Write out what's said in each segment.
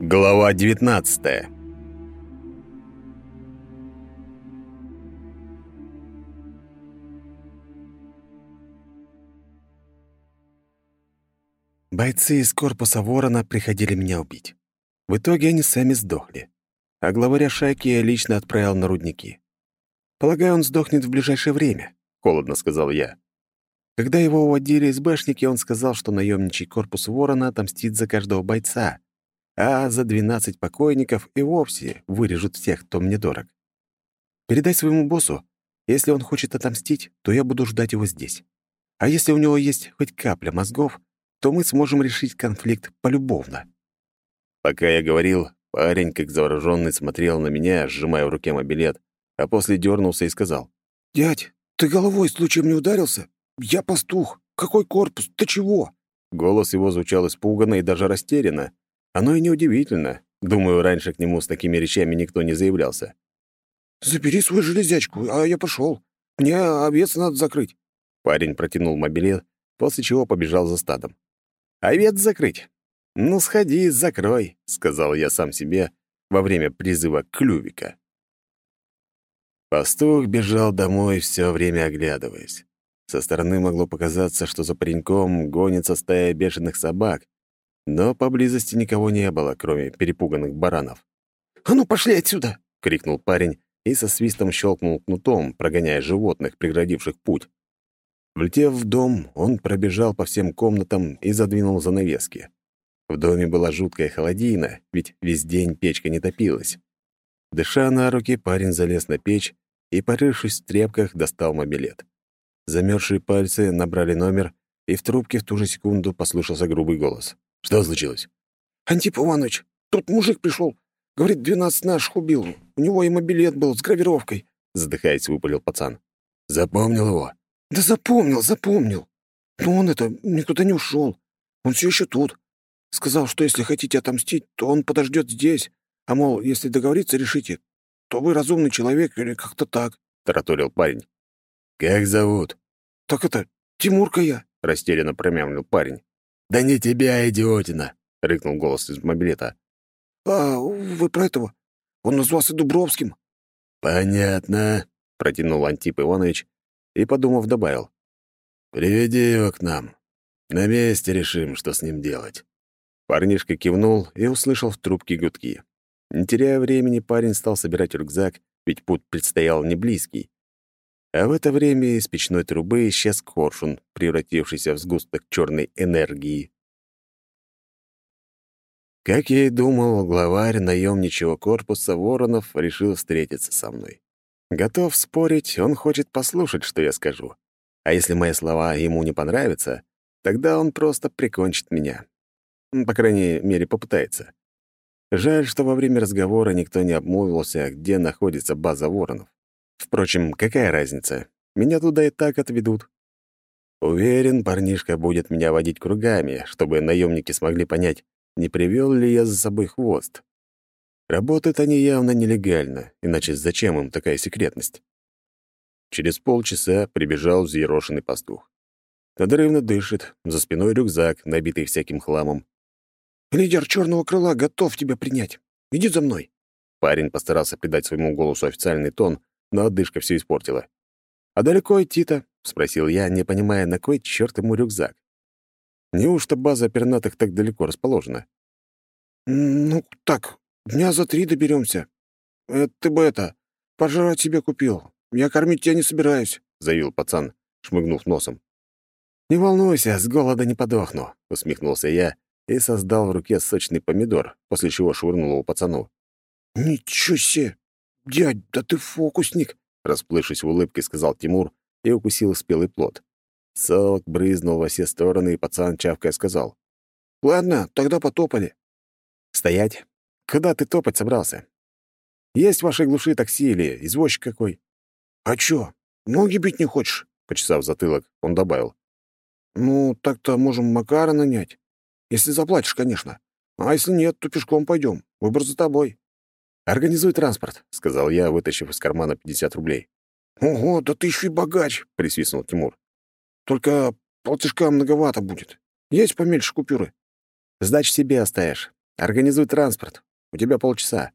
Глава 19 Бойцы из корпуса Ворона приходили меня убить. В итоге они сами сдохли. А главаря шайки я лично отправил на рудники. Полагаю, он сдохнет в ближайшее время, — холодно сказал я. Когда его уводили из башники, он сказал, что наемничий корпус Ворона отомстит за каждого бойца, а за 12 покойников и вовсе вырежут всех, кто мне дорог. Передай своему боссу, если он хочет отомстить, то я буду ждать его здесь. А если у него есть хоть капля мозгов, то мы сможем решить конфликт полюбовно. Пока я говорил, парень, как заворожённый, смотрел на меня, сжимая в руке мобилет, а после дернулся и сказал. «Дядь, ты головой случаем не ударился? Я пастух. Какой корпус? Ты чего?» Голос его звучал испуганно и даже растерянно. Оно и неудивительно. Думаю, раньше к нему с такими речами никто не заявлялся. «Забери свою железячку, а я пошел. Мне овец надо закрыть». Парень протянул мобилет, после чего побежал за стадом. «Овец закрыть? Ну, сходи, закрой», — сказал я сам себе во время призыва клювика. Пастух бежал домой, все время оглядываясь. Со стороны могло показаться, что за пареньком гонится стая бешеных собак, но поблизости никого не было, кроме перепуганных баранов. «А ну, пошли отсюда!» — крикнул парень и со свистом щелкнул кнутом, прогоняя животных, преградивших путь. Влетев в дом, он пробежал по всем комнатам и задвинул занавески. В доме была жуткая холодина, ведь весь день печка не топилась. Дыша на руки, парень залез на печь и, порывшись в тряпках, достал мобилет. Замерзшие пальцы набрали номер, и в трубке в ту же секунду послышался грубый голос. «Что случилось?» «Антип Иванович, тут мужик пришел. Говорит, двенадцать наших убил. У него и мобилет был с гравировкой», — задыхаясь, выпалил пацан. «Запомнил его?» «Да запомнил, запомнил. Но он это никуда не ушел. Он все еще тут. Сказал, что если хотите отомстить, то он подождет здесь. А мол, если договориться решите, то вы разумный человек или как-то так», — тараторил парень. «Как зовут?» «Так это, Тимурка я», — растерянно промямлил парень. «Да не тебя, идиотина!» — рыкнул голос из мобилета. «А, вы про этого? Он назвался Дубровским». «Понятно», — протянул Антип Иванович и, подумав, добавил. «Приведи его к нам. На месте решим, что с ним делать». Парнишка кивнул и услышал в трубке гудки. Не теряя времени, парень стал собирать рюкзак, ведь путь предстоял не близкий. А в это время из печной трубы исчез коршун, превратившийся в сгусток черной энергии. Как я и думал, главарь наемничего корпуса Воронов решил встретиться со мной. Готов спорить, он хочет послушать, что я скажу. А если мои слова ему не понравятся, тогда он просто прикончит меня. По крайней мере, попытается. Жаль, что во время разговора никто не обмолвился, где находится база воронов. Впрочем, какая разница? Меня туда и так отведут. Уверен, парнишка будет меня водить кругами, чтобы наемники смогли понять, не привел ли я за собой хвост. Работают они явно нелегально, иначе зачем им такая секретность? Через полчаса прибежал взъерошенный пастух. Надрывно дышит, за спиной рюкзак, набитый всяким хламом. «Лидер черного крыла готов тебя принять. Иди за мной». Парень постарался придать своему голосу официальный тон, но одышка все испортила. «А далеко идти-то?» — спросил я, не понимая, на кой черт ему рюкзак. Неужто база пернатых так далеко расположена? «Ну, так, дня за три доберемся. Это ты бы это, пожрать себе купил. Я кормить тебя не собираюсь», — заявил пацан, шмыгнув носом. «Не волнуйся, с голода не подохну», — усмехнулся я и создал в руке сочный помидор, после чего швырнул его пацану. «Ничего себе! «Дядь, да ты фокусник!» — расплывшись в улыбке, сказал Тимур и укусил спелый плод. Сок брызнул во все стороны, и пацан чавкая сказал. «Ладно, тогда потопали». «Стоять! Куда ты топать собрался? Есть в вашей глуши такси или извозчик какой?» «А чё, ноги бить не хочешь?» — почесав затылок, он добавил. «Ну, так-то можем Макара нанять. Если заплатишь, конечно. А если нет, то пешком пойдем. Выбор за тобой». «Организуй транспорт», — сказал я, вытащив из кармана 50 рублей. «Ого, да ты еще и богач», — присвистнул Тимур. «Только полтишка многовато будет. Есть поменьше купюры. Сдачу себе оставишь. Организуй транспорт. У тебя полчаса».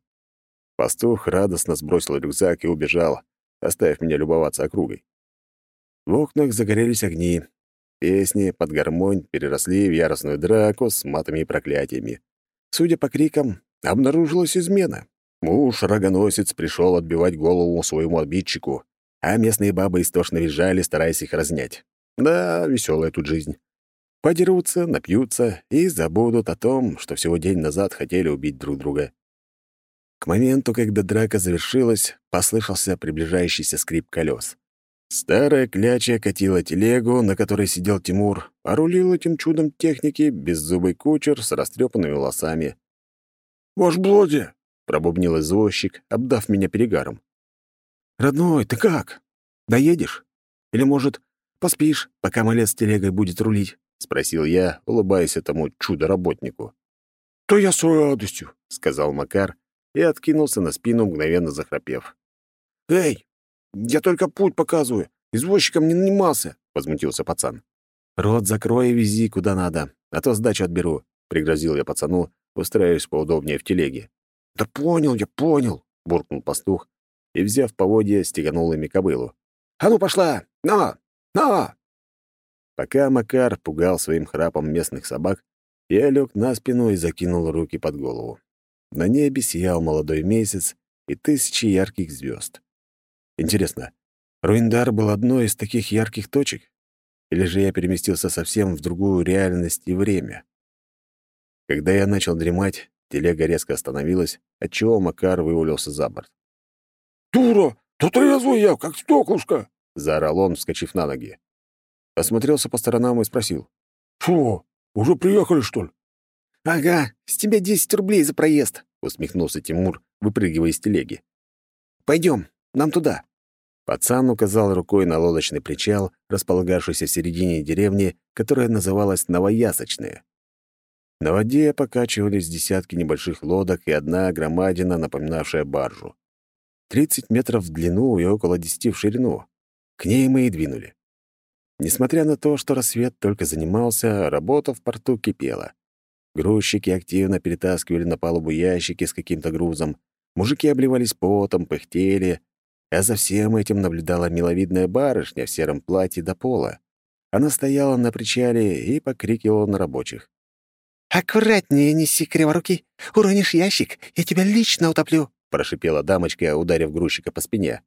Пастух радостно сбросил рюкзак и убежал, оставив меня любоваться округой. В окнах загорелись огни. Песни под гармонь переросли в яростную драку с матами и проклятиями. Судя по крикам, обнаружилась измена. Муж-рогоносец пришел отбивать голову своему обидчику, а местные бабы истошно визжали, стараясь их разнять. Да, веселая тут жизнь. Подерутся, напьются и забудут о том, что всего день назад хотели убить друг друга. К моменту, когда драка завершилась, послышался приближающийся скрип колес. Старая кляча катила телегу, на которой сидел Тимур, а рулил этим чудом техники беззубый кучер с растрепанными волосами. «Ваш блоди!» — пробубнил извозчик, обдав меня перегаром. «Родной, ты как? Доедешь? Или, может, поспишь, пока малец с телегой будет рулить?» — спросил я, улыбаясь этому чудо-работнику. «То я с радостью», — сказал Макар и откинулся на спину, мгновенно захрапев. «Эй, я только путь показываю. Извозчиком не нанимался», — возмутился пацан. «Рот закрой и вези куда надо, а то сдачу отберу», — пригрозил я пацану, устраиваясь поудобнее в телеге. «Да понял я, понял», — буркнул пастух и, взяв поводья, стеганул ими кобылу. «А ну, пошла! На! На!» Пока Макар пугал своим храпом местных собак, я лег на спину и закинул руки под голову. На небе сиял молодой месяц и тысячи ярких звезд. Интересно, Руиндар был одной из таких ярких точек? Или же я переместился совсем в другую реальность и время? Когда я начал дремать, телега резко остановилась, отчего Макар вывалился за борт. «Дура! Тут резвый я, как стеклышко!» — заорал он, вскочив на ноги. Осмотрелся по сторонам и спросил. «Что, уже приехали, что ли?» «Ага, с тебя десять рублей за проезд», — усмехнулся Тимур, выпрыгивая из телеги. Пойдем, нам туда». Пацан указал рукой на лодочный причал, располагавшийся в середине деревни, которая называлась Новоясочная. На воде покачивались десятки небольших лодок и одна громадина, напоминавшая баржу. Тридцать метров в длину и около десяти в ширину. К ней мы и двинули. Несмотря на то, что рассвет только занимался, работа в порту кипела. Грузчики активно перетаскивали на палубу ящики с каким-то грузом, мужики обливались потом, пыхтели, а за всем этим наблюдала миловидная барышня в сером платье до пола. Она стояла на причале и покрикивала на рабочих. «Аккуратнее неси, криворукий! Уронишь ящик, я тебя лично утоплю!» — прошипела дамочка, ударив грузчика по спине.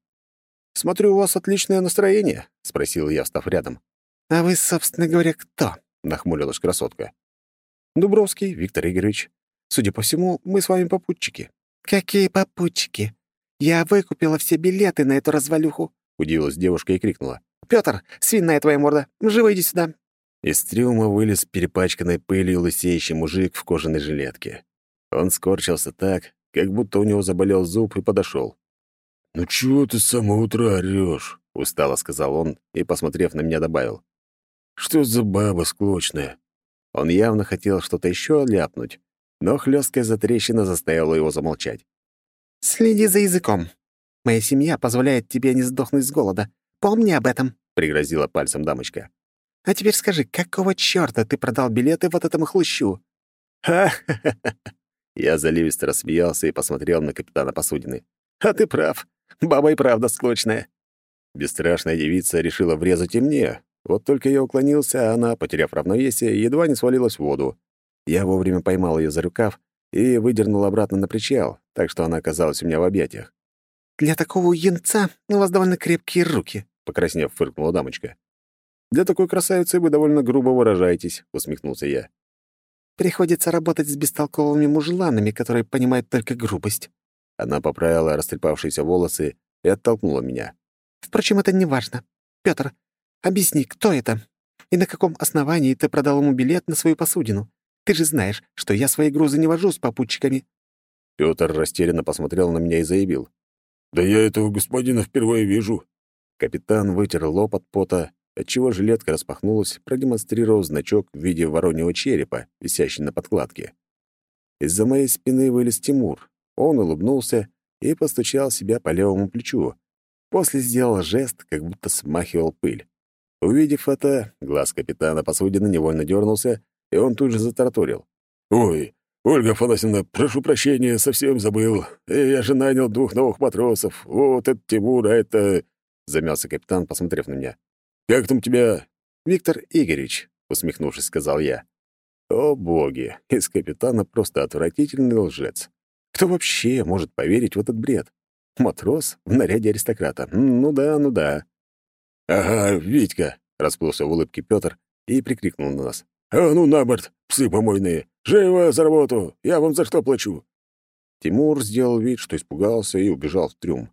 «Смотрю, у вас отличное настроение», — спросил я, встав рядом. «А вы, собственно говоря, кто?» — нахмурилась красотка. «Дубровский Виктор Игоревич. Судя по всему, мы с вами попутчики». «Какие попутчики? «Я выкупила все билеты на эту развалюху», — удивилась девушка и крикнула. «Пётр, свиная твоя морда, живо иди сюда». Из трюма вылез перепачканный пылью лысеющий мужик в кожаной жилетке. Он скорчился так, как будто у него заболел зуб и подошел. «Ну чего ты с самого утра орёшь?» — устало сказал он и, посмотрев на меня, добавил. «Что за баба склочная?» Он явно хотел что-то еще ляпнуть, но хлесткая затрещина заставила его замолчать. «Следи за языком. Моя семья позволяет тебе не сдохнуть с голода. Помни об этом», — пригрозила пальцем дамочка. «А теперь скажи, какого чёрта ты продал билеты вот этому хлыщу?» «Ха-ха-ха!» Я заливисто рассмеялся и посмотрел на капитана посудины. «А ты прав. Баба и правда склочная». Бесстрашная девица решила врезать и мне. Вот только я уклонился, а она, потеряв равновесие, едва не свалилась в воду. Я вовремя поймал ее за рукав и выдернул обратно на причал, так что она оказалась у меня в объятиях. «Для такого юнца у вас довольно крепкие руки», — покраснев, фыркнула дамочка. «Для такой красавицы вы довольно грубо выражаетесь», — усмехнулся я. «Приходится работать с бестолковыми мужланами, которые понимают только грубость». Она поправила растрепавшиеся волосы и оттолкнула меня. «Впрочем, это не важно. Пётр, объясни, кто это? И на каком основании ты продал ему билет на свою посудину? Ты же знаешь, что я свои грузы не вожу с попутчиками». Пётр растерянно посмотрел на меня и заявил. «Да я этого господина впервые вижу». Капитан вытер лоб от пота, отчего жилетка распахнулась, продемонстрировав значок в виде вороньего черепа, висящий на подкладке. Из-за моей спины вылез Тимур. Он улыбнулся и постучал себя по левому плечу. После сделал жест, как будто смахивал пыль. Увидев это, глаз капитана посудины невольно дернулся, и он тут же затараторил. «Ой, Ольга Афанасьевна, прошу прощения, совсем забыл. Я же нанял двух новых матросов. Вот это Тимур, а это...» Замялся капитан, посмотрев на меня. «Как там тебя?» «Виктор Игоревич», — усмехнувшись, сказал я. «О, боги! Из капитана просто отвратительный лжец. Кто вообще может поверить в этот бред? Матрос в наряде аристократа. Ну да, ну да». «Ага, Витька!» — расплылся в улыбке Пётр и прикрикнул на нас. «А ну на борт, псы помойные! Живо за работу! Я вам за что плачу?» Тимур сделал вид, что испугался и убежал в трюм.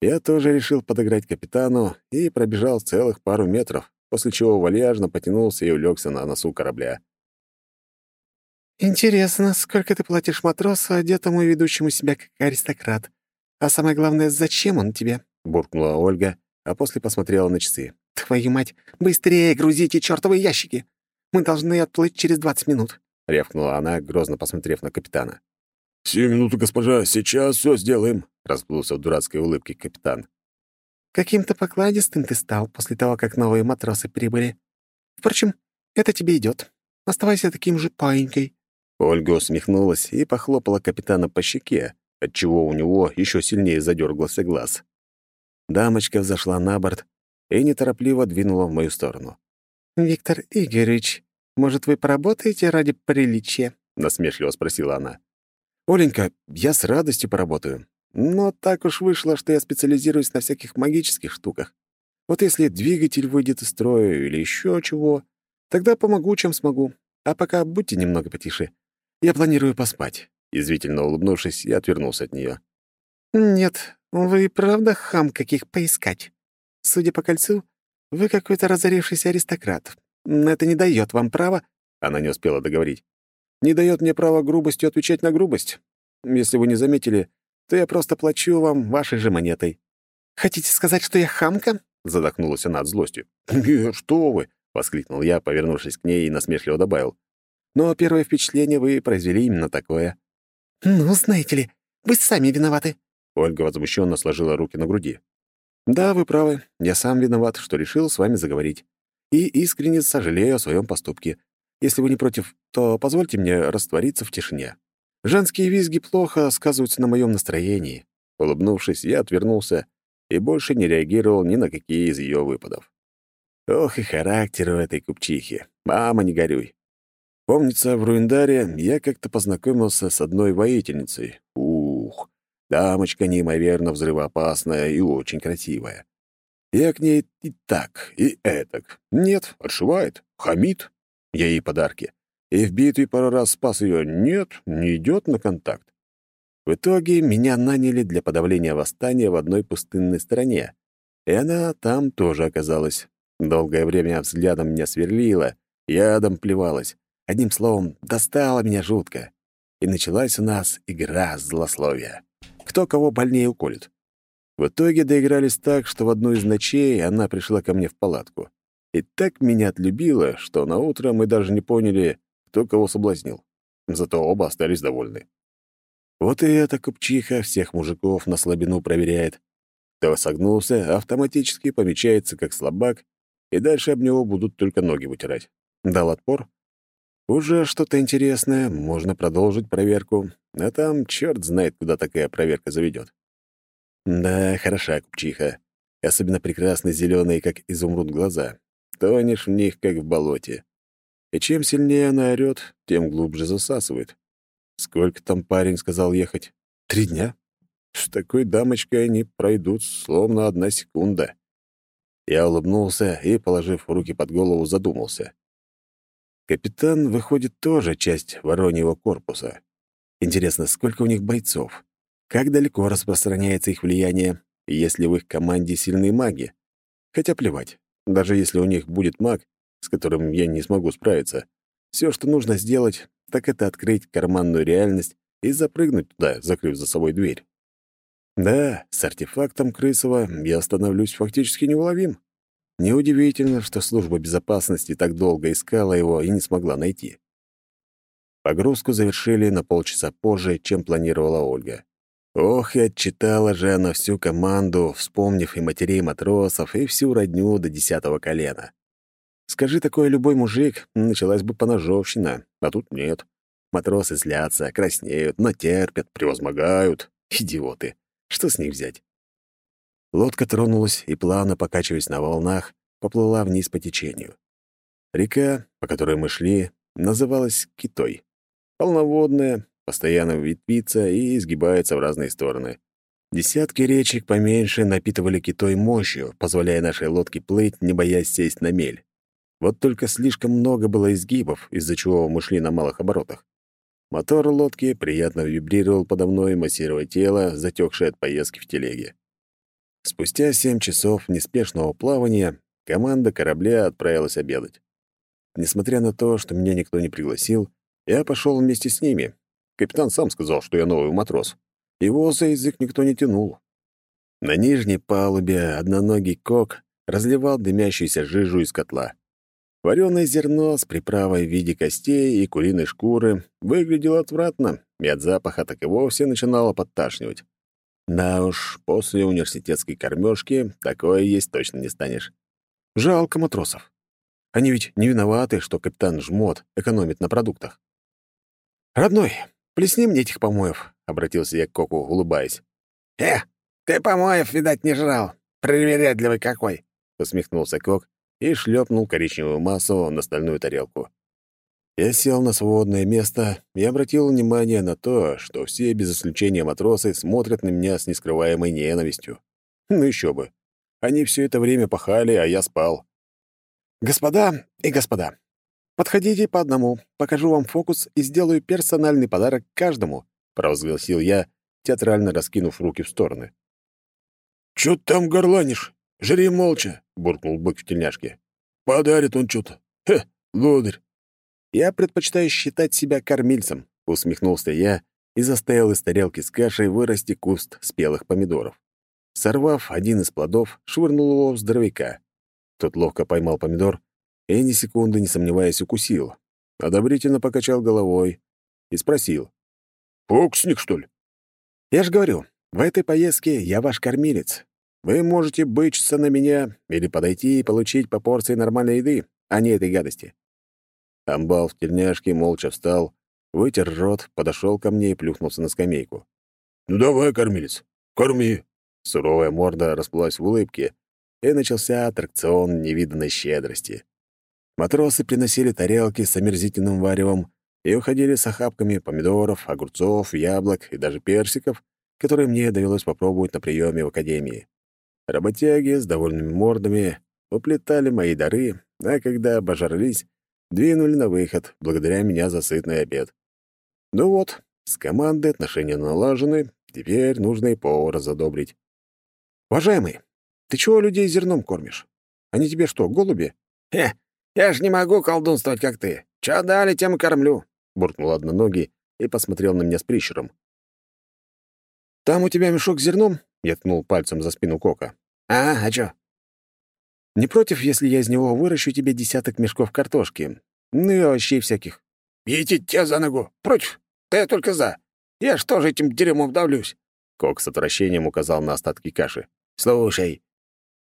Я тоже решил подыграть капитану и пробежал целых пару метров, после чего вальяжно потянулся и улегся на носу корабля. «Интересно, сколько ты платишь матросу, одетому и ведущему себя как аристократ? А самое главное, зачем он тебе?» — буркнула Ольга, а после посмотрела на часы. «Твою мать, быстрее грузите чертовы ящики! Мы должны отплыть через двадцать минут», — рявкнула она, грозно посмотрев на капитана. «Сию минуту, госпожа, сейчас все сделаем», — расплылся в дурацкой улыбке капитан. «Каким-то покладистым ты стал после того, как новые матросы прибыли. Впрочем, это тебе идет. Оставайся таким же паинькой». Ольга усмехнулась и похлопала капитана по щеке, отчего у него еще сильнее задергался глаз. Дамочка взошла на борт и неторопливо двинула в мою сторону. «Виктор Игоревич, может, вы поработаете ради приличия?» — насмешливо спросила она. «Оленька, я с радостью поработаю. Но так уж вышло, что я специализируюсь на всяких магических штуках. Вот если двигатель выйдет из строя или еще чего, тогда помогу, чем смогу. А пока будьте немного потише. Я планирую поспать». Язвительно улыбнувшись, я отвернулся от нее. «Нет, вы правда хам каких поискать? Судя по кольцу, вы какой-то разорившийся аристократ. Это не дает вам права...» Она не успела договорить. «Не дает мне права грубостью отвечать на грубость. Если вы не заметили, то я просто плачу вам вашей же монетой». «Хотите сказать, что я хамка?» — задохнулась она от злости. «Нет, что вы!» — воскликнул я, повернувшись к ней и насмешливо добавил. «Но первое впечатление вы произвели именно такое». «Ну, знаете ли, вы сами виноваты». Ольга возмущенно сложила руки на груди. «Да, вы правы. Я сам виноват, что решил с вами заговорить. И искренне сожалею о своем поступке. Если вы не против, то позвольте мне раствориться в тишине. Женские визги плохо сказываются на моем настроении». Улыбнувшись, я отвернулся и больше не реагировал ни на какие из ее выпадов. Ох и характер у этой купчихи. Мама, не горюй. Помнится, в Руиндаре я как-то познакомился с одной воительницей. Ух, Дамочка неимоверно взрывоопасная и очень красивая. Я к ней и так, и этак. Нет, отшивает, хамит. Я ей подарки. И в битве пару раз спас ее. Нет, не идет на контакт. В итоге меня наняли для подавления восстания в одной пустынной стране. И она там тоже оказалась. Долгое время взглядом меня сверлила, ядом плевалась. Одним словом, достала меня жутко. И началась у нас игра злословия кто кого больнее уколет. В итоге доигрались так, что в одну из ночей она пришла ко мне в палатку. И так меня отлюбила, что на утро мы даже не поняли, кто кого соблазнил. Зато оба остались довольны. Вот и эта купчиха всех мужиков на слабину проверяет. Кто согнулся, автоматически помечается как слабак, и дальше об него будут только ноги вытирать. Дал отпор? Уже что-то интересное, можно продолжить проверку, а там черт знает, куда такая проверка заведет. Да, хороша купчиха. Особенно прекрасны зеленые, как изумруд, глаза. Тонешь в них, как в болоте. И чем сильнее она орёт, тем глубже засасывает. Сколько там парень сказал ехать? Три дня? С такой дамочкой они пройдут словно одна секунда. Я улыбнулся и, положив руки под голову, задумался. Капитан, выходит, тоже часть вороньего корпуса. Интересно, сколько у них бойцов? Как далеко распространяется их влияние, есть ли в их команде сильные маги? Хотя плевать. Даже если у них будет маг, с которым я не смогу справиться, все, что нужно сделать, так это открыть карманную реальность и запрыгнуть туда, закрыв за собой дверь. Да, с артефактом Крысова я становлюсь фактически неуловим. Неудивительно, что служба безопасности так долго искала его и не смогла найти. Погрузку завершили на полчаса позже, чем планировала Ольга. Ох, и отчитала же она всю команду, вспомнив и матерей матросов, и всю родню до десятого колена. Скажи такое любой мужик, началась бы поножовщина, а тут нет. Матросы злятся, краснеют, но терпят, превозмогают. Идиоты. Что с них взять? Лодка тронулась и, плавно покачиваясь на волнах, поплыла вниз по течению. Река, по которой мы шли, называлась Китой. Полноводная, постоянно ветвится и изгибается в разные стороны. Десятки речек поменьше напитывали китой мощью, позволяя нашей лодке плыть, не боясь сесть на мель. Вот только слишком много было изгибов, из-за чего мы шли на малых оборотах. Мотор лодки приятно вибрировал подо мной, массируя тело, затекшее от поездки в телеге. Спустя семь часов неспешного плавания команда корабля отправилась обедать. Несмотря на то, что меня никто не пригласил, я пошел вместе с ними. Капитан сам сказал, что я новый матрос. Его за язык никто не тянул. На нижней палубе одноногий кок разливал дымящуюся жижу из котла. Вареное зерно с приправой в виде костей и куриной шкуры выглядело отвратно, и от запаха так и вовсе начинало подташнивать. Да уж, после университетской кормежки такое есть точно не станешь. Жалко матросов. Они ведь не виноваты, что капитан Жмот экономит на продуктах. «Родной, плесни мне этих помоев», — обратился я к Коку, улыбаясь. «Э, ты помоев, видать, не жрал. Привередливый какой!» — усмехнулся Кок и шлепнул коричневую массу на стальную тарелку. Я сел на свободное место и обратил внимание на то, что все без исключения матросы смотрят на меня с нескрываемой ненавистью. Ну еще бы. Они все это время пахали, а я спал. «Господа и господа, подходите по одному, покажу вам фокус и сделаю персональный подарок каждому», провозгласил я, театрально раскинув руки в стороны. «Чё ты там горланишь? Жри молча!» — буркнул бык в тельняшке. «Подарит он что-то. Хе, лодырь!» «Я предпочитаю считать себя кормильцем», — усмехнулся я и заставил из тарелки с кашей вырасти куст спелых помидоров. Сорвав один из плодов, швырнул его в здоровяка. Тот ловко поймал помидор и, ни секунды не сомневаясь, укусил. Одобрительно покачал головой и спросил. «Фокусник, что ли?» «Я ж говорю, в этой поездке я ваш кормилец. Вы можете бычиться на меня или подойти и получить по порции нормальной еды, а не этой гадости». Амбал в тельняшке молча встал, вытер рот, подошел ко мне и плюхнулся на скамейку. «Ну давай, кормилец, корми!» Суровая морда расплылась в улыбке, и начался аттракцион невиданной щедрости. Матросы приносили тарелки с омерзительным варевом и уходили с охапками помидоров, огурцов, яблок и даже персиков, которые мне довелось попробовать на приеме в академии. Работяги с довольными мордами уплетали мои дары, а когда обожрались, двинули на выход, благодаря меня за сытный обед. Ну вот, с командой отношения налажены, теперь нужно и повара задобрить. «Уважаемый, ты чего людей зерном кормишь? Они тебе что, голуби?» «Хе, я ж не могу колдунствовать, как ты. Чё дали, тем и кормлю», — буркнул одноногий и посмотрел на меня с прищуром. «Там у тебя мешок с зерном?» Я ткнул пальцем за спину Кока. «А, а чё?» «Не против, если я из него выращу тебе десяток мешков картошки, ну и овощей всяких?» «Идти тебя за ногу! Против! Ты только за! Я ж тоже этим дерьмом давлюсь!» Кок с отвращением указал на остатки каши. «Слушай,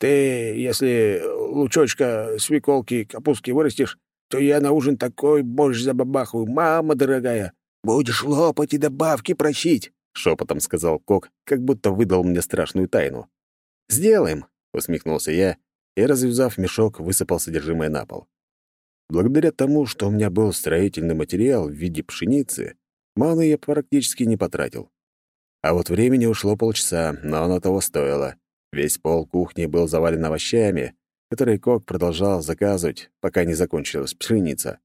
ты, если лучочка, свеколки, капустки вырастешь, то я на ужин такой борщ забабахаю, мама дорогая. Будешь лопать и добавки просить. — шепотом сказал Кок, как будто выдал мне страшную тайну. «Сделаем», — усмехнулся я и, развязав мешок, высыпал содержимое на пол. Благодаря тому, что у меня был строительный материал в виде пшеницы, маны я практически не потратил. А вот времени ушло полчаса, но оно того стоило. Весь пол кухни был завален овощами, которые Кок продолжал заказывать, пока не закончилась пшеница.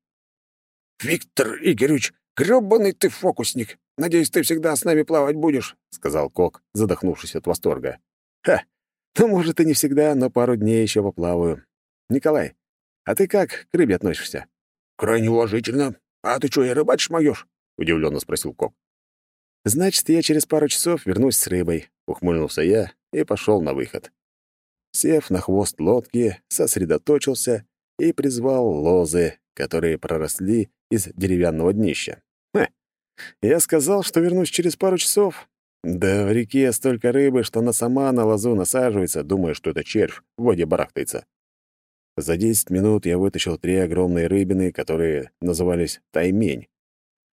«Виктор Игоревич, грёбаный ты фокусник! Надеюсь, ты всегда с нами плавать будешь», — сказал Кок, задохнувшись от восторга. «Ха! Ну, может, и не всегда, но пару дней еще поплаваю. Николай, а ты как к рыбе относишься?» «Крайне уважительно. А ты что, и рыбачишь моёшь?» — удивленно спросил Кок. «Значит, я через пару часов вернусь с рыбой», — ухмыльнулся я и пошел на выход. Сев на хвост лодки, сосредоточился и призвал лозы, которые проросли из деревянного днища. Я сказал, что вернусь через пару часов. Да в реке столько рыбы, что она сама на лозу насаживается, думая, что это червь, в воде барахтается. За 10 минут я вытащил три огромные рыбины, которые назывались таймень,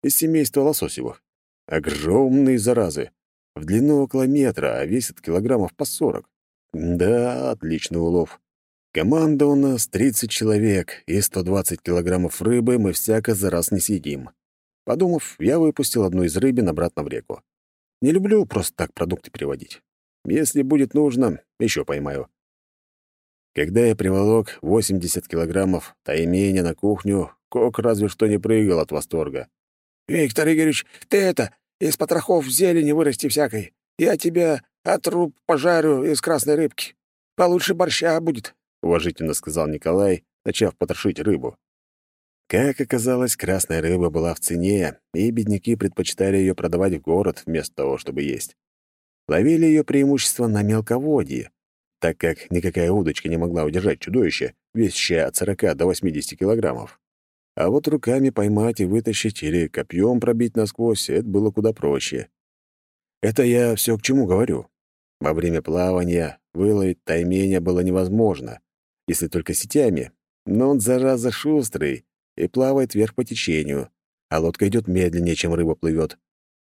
из семейства лососевых. Огромные заразы. В длину около метра, а весят килограммов по 40. Да, отличный улов. Команда у нас 30 человек, и 120 килограммов рыбы мы всяко за раз не съедим. Подумав, я выпустил одну из рыбин обратно в реку. Не люблю просто так продукты переводить. Если будет нужно, еще поймаю. Когда я приволок 80 килограммов тайменя на кухню, Кок разве что не прыгал от восторга. «Виктор Игоревич, ты это, из потрохов зелени вырасти всякой. Я тебя отруб пожарю из красной рыбки. Получше борща будет», — уважительно сказал Николай, начав потрошить рыбу. Как оказалось, красная рыба была в цене, и бедняки предпочитали ее продавать в город вместо того, чтобы есть. Ловили ее преимущество на мелководье, так как никакая удочка не могла удержать чудовище, весящее от 40 до 80 килограммов. А вот руками поймать и вытащить или копьем пробить насквозь — это было куда проще. Это я все к чему говорю. Во время плавания выловить тайменя было невозможно, если только сетями, но он, зараза, шустрый и плавает вверх по течению, а лодка идет медленнее, чем рыба плывет.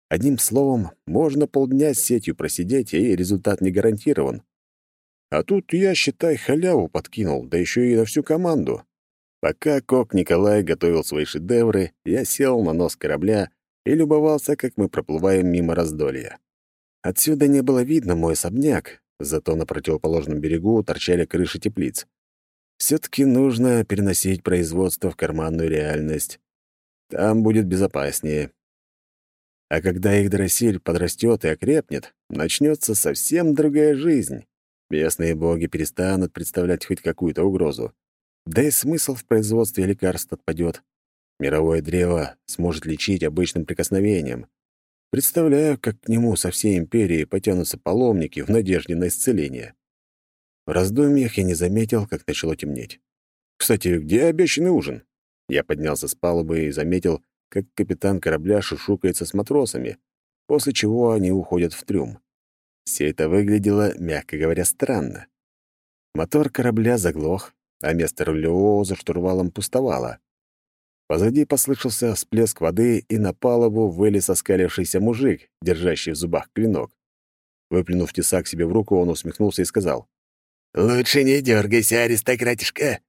Одним словом, можно полдня с сетью просидеть, и результат не гарантирован. А тут я, считай, халяву подкинул, да еще и на всю команду. Пока кок Николай готовил свои шедевры, я сел на нос корабля и любовался, как мы проплываем мимо раздолья. Отсюда не было видно мой особняк, зато на противоположном берегу торчали крыши теплиц. Все таки нужно переносить производство в карманную реальность. Там будет безопаснее. А когда их дроссель подрастет и окрепнет, начнется совсем другая жизнь. Местные боги перестанут представлять хоть какую-то угрозу. Да и смысл в производстве лекарств отпадет. Мировое древо сможет лечить обычным прикосновением. Представляю, как к нему со всей империи потянутся паломники в надежде на исцеление. В раздумьях я не заметил, как начало темнеть. Кстати, где обещанный ужин? Я поднялся с палубы и заметил, как капитан корабля шушукается с матросами, после чего они уходят в трюм. Все это выглядело, мягко говоря, странно. Мотор корабля заглох, а место рулевого за штурвалом пустовало. Позади послышался всплеск воды, и на палубу вылез оскалившийся мужик, держащий в зубах клинок. Выплюнув тесак себе в руку, он усмехнулся и сказал. «Лучше не дергайся, аристократишка.